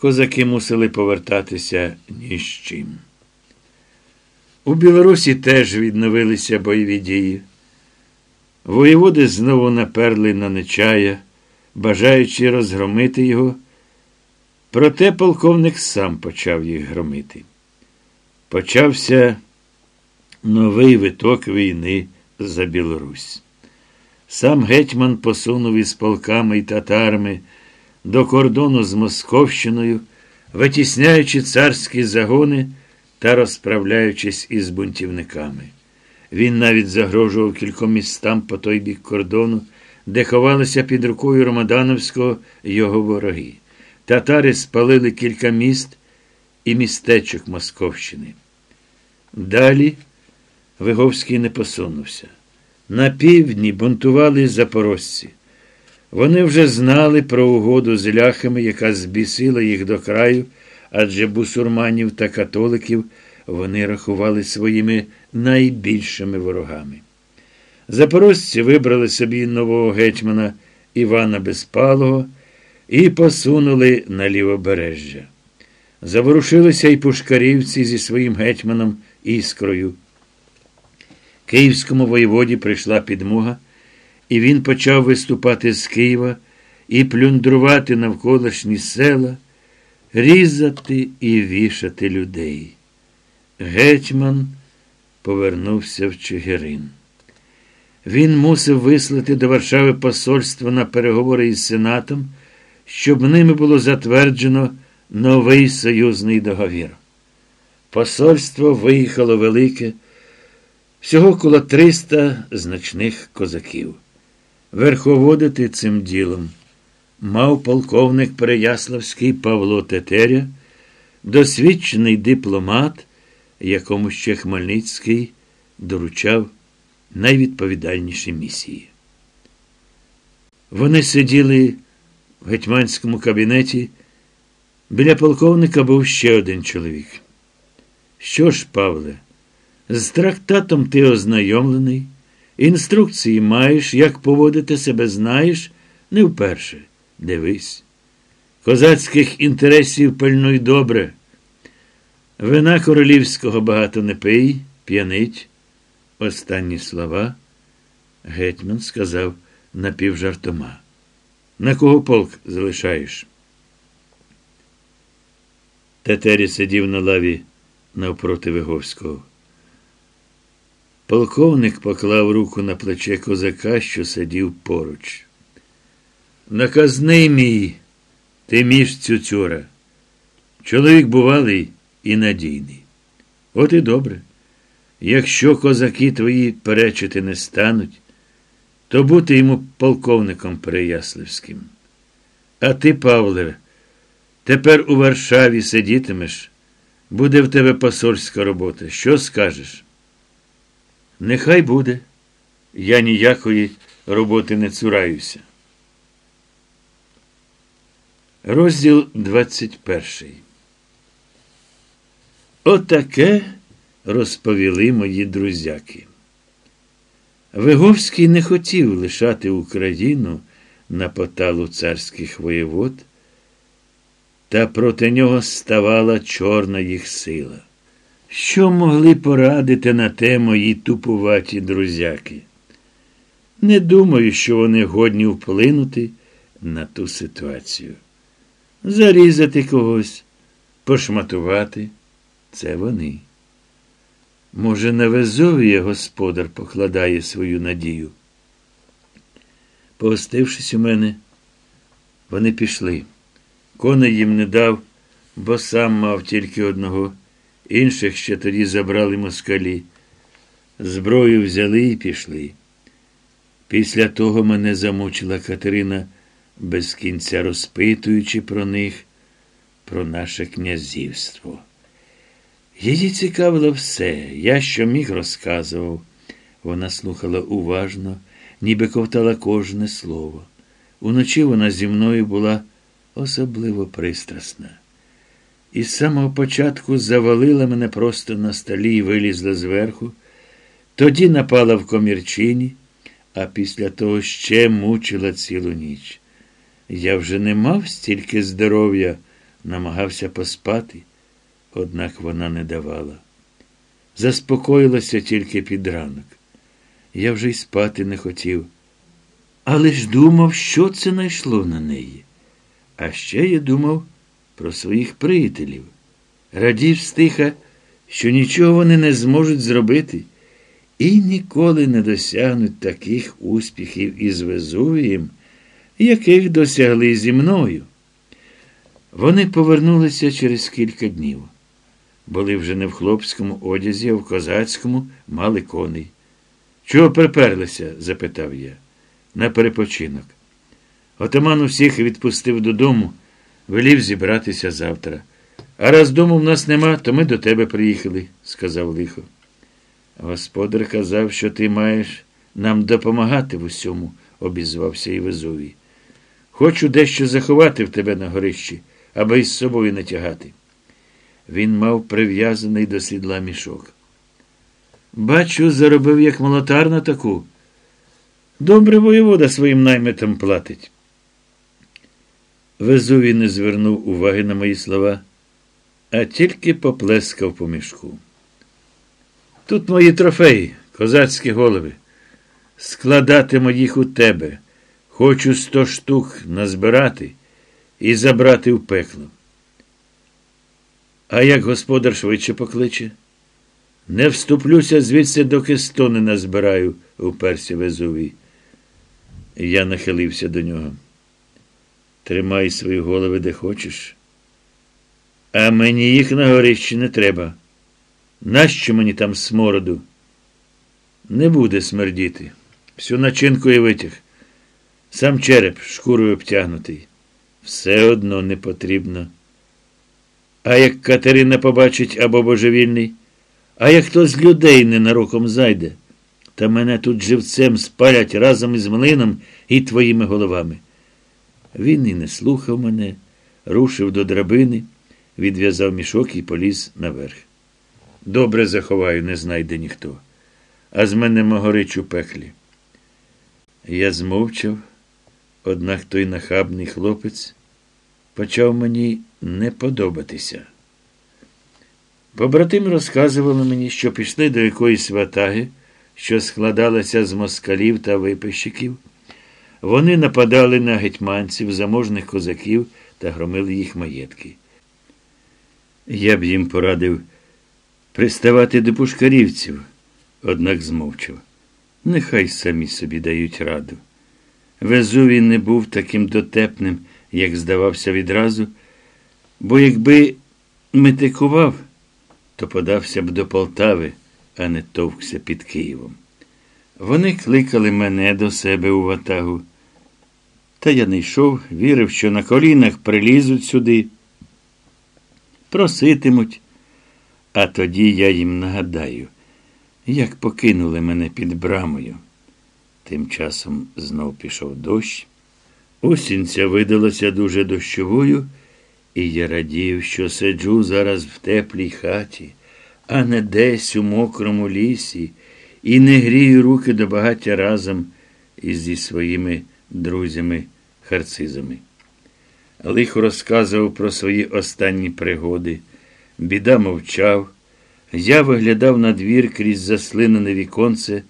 козаки мусили повертатися ні з чим. У Білорусі теж відновилися бойові дії. Воєводи знову наперли на Нечая, бажаючи розгромити його. Проте полковник сам почав їх громити. Почався новий виток війни за Білорусь. Сам гетьман посунув із полками й татарами до кордону з Московщиною, витісняючи царські загони та розправляючись із бунтівниками. Він навіть загрожував кільком містам по той бік кордону, де ховалися під рукою Ромадановського його вороги. Татари спалили кілька міст і містечок Московщини. Далі Виговський не посунувся. На півдні бунтували запорожці. Вони вже знали про угоду з ляхами, яка збісила їх до краю, адже бусурманів та католиків вони рахували своїми найбільшими ворогами. Запорожці вибрали собі нового гетьмана Івана Безпалого і посунули на лівобережжя. Заворушилися й пушкарівці зі своїм гетьманом Іскрою. Київському воєводі прийшла підмога, і він почав виступати з Києва і плюндрувати навколишні села, різати і вішати людей. Гетьман повернувся в Чигирин. Він мусив вислати до Варшави посольство на переговори із Сенатом, щоб ними було затверджено новий союзний договір. Посольство виїхало велике, всього коло 300 значних козаків. Верховодити цим ділом мав полковник Переяславський Павло Тетеря, досвідчений дипломат, якому ще Хмельницький доручав найвідповідальніші місії. Вони сиділи в гетьманському кабінеті. Біля полковника був ще один чоловік. Що ж, Павле, з трактатом ти ознайомлений, інструкції маєш, як поводити себе знаєш, не вперше. Дивись. Козацьких інтересів пильнуй добре. Вина королівського багато не пий, п'янить. Останні слова гетьман сказав напівжартома. На кого полк залишаєш? Тетері сидів на лаві навпроти Виговського. Полковник поклав руку на плече козака, що сидів поруч. Наказний мій, ти між цюцюра. Чоловік бувалий і надійний. От і добре. Якщо козаки твої перечити не стануть, то бути йому полковником Переяславським. А ти, Павле, тепер у Варшаві сидітимеш, буде в тебе посольська робота. Що скажеш? Нехай буде. Я ніякої роботи не цураюся. Розділ 21. Отаке розповіли мої друзяки. Виговський не хотів лишати Україну на поталу царських воєвод, та проти нього ставала чорна їх сила. Що могли порадити на те мої тупуваті друзяки? Не думаю, що вони годні вплинути на ту ситуацію. Зарізати когось, пошматувати це вони. Може, на Везовіє господар покладає свою надію. Погостившись у мене, вони пішли. Коней їм не дав, бо сам мав тільки одного. Інших ще тоді забрали москалі. Зброю взяли і пішли. Після того мене замучила Катерина, без кінця розпитуючи про них, про наше князівство. Її цікавило все, я що міг розказував. Вона слухала уважно, ніби ковтала кожне слово. Уночі вона зі мною була особливо пристрасна. І з самого початку завалила мене просто на столі і вилізла зверху, тоді напала в комірчині, а після того ще мучила цілу ніч. Я вже не мав стільки здоров'я, намагався поспати, однак вона не давала. Заспокоїлася тільки під ранок. Я вже й спати не хотів, але ж думав, що це найшло на неї. А ще я думав про своїх приятелів. Радів стиха, що нічого вони не зможуть зробити і ніколи не досягнуть таких успіхів із Везувієм, яких досягли зі мною. Вони повернулися через кілька днів. Були вже не в хлопському одязі, а в козацькому мали коней. Чого приперлися? запитав я. На перепочинок. Отаман усіх відпустив додому, велів зібратися завтра. А раз дому в нас нема, то ми до тебе приїхали, сказав лихо. Господар казав, що ти маєш нам допомагати в усьому, обізвався і Везувій. Хочу дещо заховати в тебе на горищі, аби із собою не тягати. Він мав прив'язаний до сідла мішок. Бачу, заробив як молотар на таку. Добре воєвода своїм наймитам платить. Везувій не звернув уваги на мої слова, а тільки поплескав по мішку. Тут мої трофеї, козацькі голови. Складатиму їх у тебе. Хочу сто штук назбирати і забрати в пекло. А як господар швидше покличе? Не вступлюся звідси, доки сто не назбираю, уперся Везувій. Я нахилився до нього. Тримай свої голови де хочеш. А мені їх на горищі не треба. Нащо мені там смороду? Не буде смердіти. Всю начинку і витяг. Сам череп шкурою обтягнутий. Все одно не потрібно. А як Катерина побачить або божевільний, а як хто з людей ненароком зайде, та мене тут живцем спалять разом із млином і твоїми головами. Він і не слухав мене, рушив до драбини, відв'язав мішок і поліз наверх. Добре заховаю, не знайде ніхто. А з мене могорич у пеклі. Я змовчав, однак той нахабний хлопець почав мені не подобатися. Побратими розказували мені, що пішли до якоїсь ватаги, що складалася з москалів та випищиків. Вони нападали на гетьманців, заможних козаків та громили їх маєтки. Я б їм порадив приставати до пушкарівців, однак змовчав. Нехай самі собі дають раду. Везувій не був таким дотепним, як здавався відразу, бо якби метикував, то подався б до Полтави, а не товкся під Києвом. Вони кликали мене до себе у ватагу. Та я не йшов, вірив, що на колінах прилізуть сюди, проситимуть, а тоді я їм нагадаю, як покинули мене під брамою. Тим часом знов пішов дощ. Осінь ця видалася дуже дощовою, і я радів, що сиджу зараз в теплій хаті, а не десь у мокрому лісі, і не грію руки до багаття разом із зі своїми друзями-харцизами. Лихо розказував про свої останні пригоди. Біда мовчав. Я виглядав на двір крізь заслинене віконце,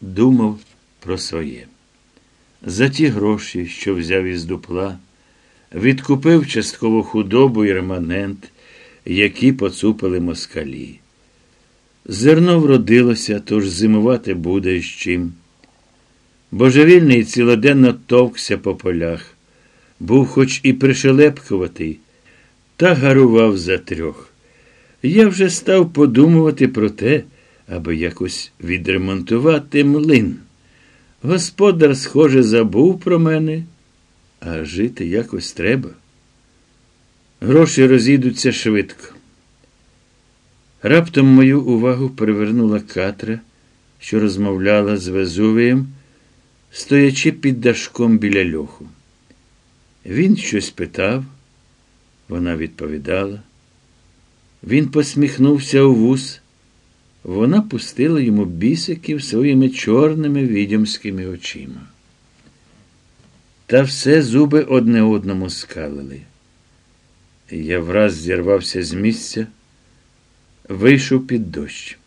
думав про своє. За ті гроші, що взяв із дупла, відкупив частково худобу і реманент, які поцупили москалі. Зерно вродилося, тож зимувати буде з чим. Божевільний цілоденно товкся по полях, був хоч і пришелепкуватий, та гарував за трьох. Я вже став подумувати про те, аби якось відремонтувати млин. Господар, схоже, забув про мене, а жити якось треба. Гроші розійдуться швидко. Раптом мою увагу привернула Катра, що розмовляла з Везувієм, стоячи під дашком біля льоху. Він щось питав, вона відповідала. Він посміхнувся у вус. Вона пустила йому бісиків своїми чорними відьомськими очима. Та все зуби одне одному скалили. Я враз зірвався з місця, вийшов під дощ.